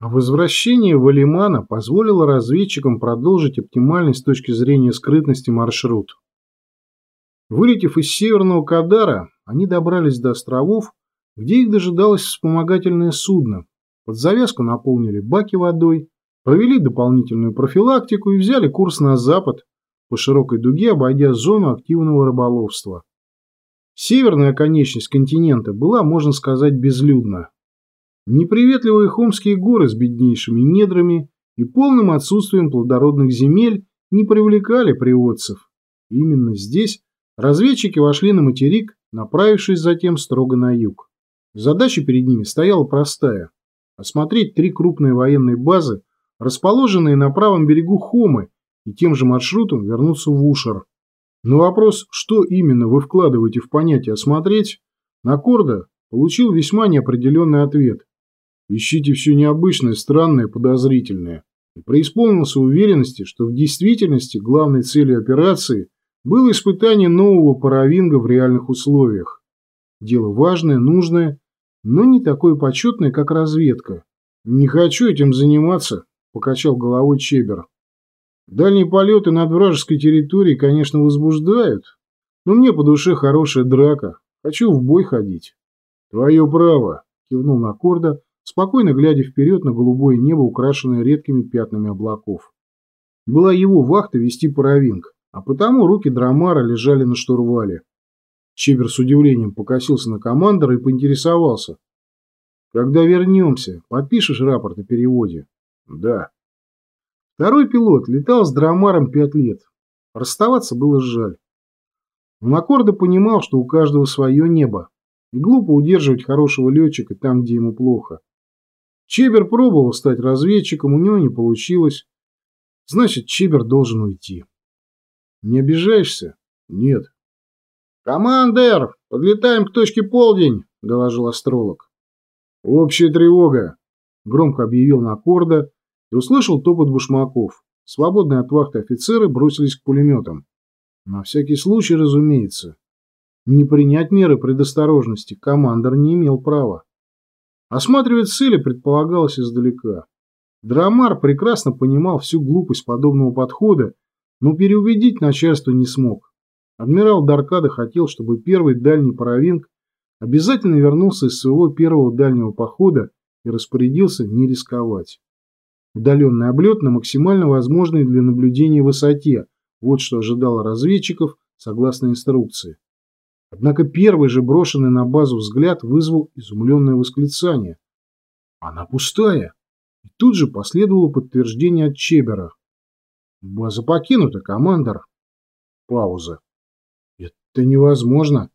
А возвращение Валимана позволило разведчикам продолжить оптимальный с точки зрения скрытности маршрут. Вылетев из северного Кадара, они добрались до островов, где их дожидалось вспомогательное судно. Под завязку наполнили баки водой, провели дополнительную профилактику и взяли курс на запад, по широкой дуге обойдя зону активного рыболовства. Северная конечность континента была, можно сказать, безлюдна. Неприветливые Хомские горы с беднейшими недрами и полным отсутствием плодородных земель не привлекали приводцев. Именно здесь разведчики вошли на материк, направившись затем строго на юг. Задача перед ними стояла простая – осмотреть три крупные военные базы, расположенные на правом берегу Хомы, и тем же маршрутом вернуться в Ушар. На вопрос, что именно вы вкладываете в понятие «осмотреть», Накорда получил весьма неопределенный ответ. Ищите все необычное, странное, подозрительное. И преисполнился уверенности, что в действительности главной целью операции было испытание нового паравинга в реальных условиях. Дело важное, нужное, но не такое почетное, как разведка. «Не хочу этим заниматься», – покачал головой Чебер. Дальние полеты над вражеской территорией, конечно, возбуждают, но мне по душе хорошая драка. Хочу в бой ходить. Твое право, кивнул на Корда, спокойно глядя вперед на голубое небо, украшенное редкими пятнами облаков. Была его вахта вести паровинг, а потому руки Драмара лежали на штурвале. Чебер с удивлением покосился на командора и поинтересовался. «Когда вернемся, подпишешь рапорт о переводе?» «Да». Второй пилот летал с Драмаром пять лет. Расставаться было жаль. Макордо понимал, что у каждого свое небо, и глупо удерживать хорошего летчика там, где ему плохо. Чебер пробовал стать разведчиком, у него не получилось. Значит, Чебер должен уйти. Не обижаешься? Нет. «Командер, подлетаем к точке полдень», — доложил астролог. «Общая тревога», — громко объявил Накорда, и услышал топот башмаков. Свободные от вахты офицеры бросились к пулеметам. На всякий случай, разумеется. Не принять меры предосторожности командор не имел права. Осматривать цели предполагалось издалека. Драмар прекрасно понимал всю глупость подобного подхода, но переубедить начальство не смог. Адмирал Даркада хотел, чтобы первый дальний паровинг обязательно вернулся из своего первого дальнего похода и распорядился не рисковать. Удаленный облет на максимально возможной для наблюдения высоте. Вот что ожидало разведчиков согласно инструкции. Однако первый же брошенный на базу взгляд вызвал изумленное восклицание. Она пустая. И тут же последовало подтверждение от Чебера. База покинута, командор. Пауза. Это невозможно.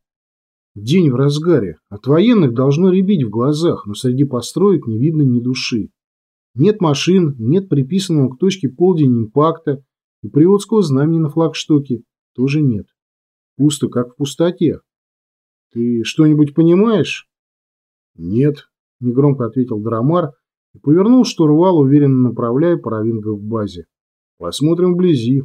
День в разгаре. От военных должно рябить в глазах, но среди построек не видно ни души. Нет машин, нет приписанного к точке полдень импакта, и приводского знамени на флагштоке тоже нет. Пусто, как в пустоте. Ты что-нибудь понимаешь? Нет, негромко ответил Драмар и повернул штурвал, уверенно направляя паровинга к базе. Посмотрим вблизи.